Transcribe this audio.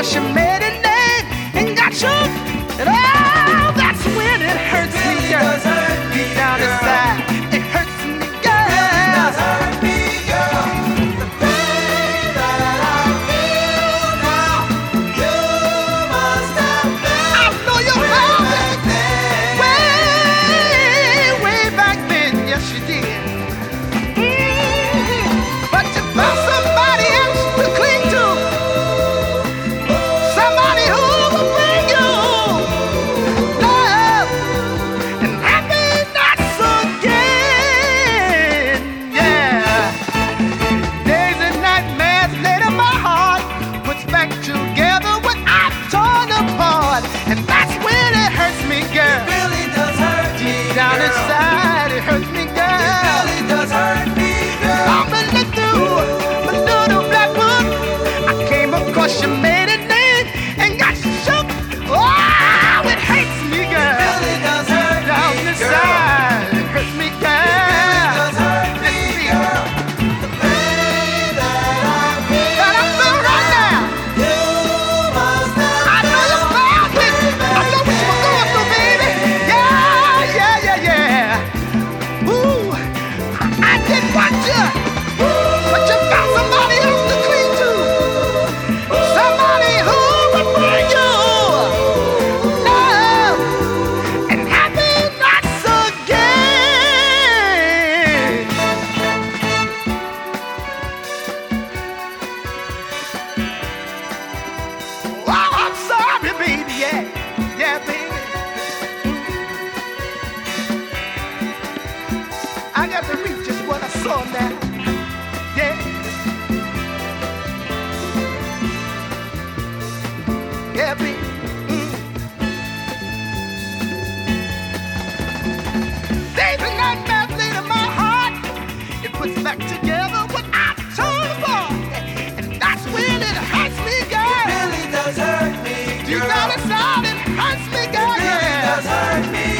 'Cause she made it late and got you. And I got to just what I saw now. Yeah. Mm. My heart. It puts back together what I tore apart. And that's when it hurts me, girl. It really does hurt me, girl. You know it's it hurts me, girl. It really does hurt me.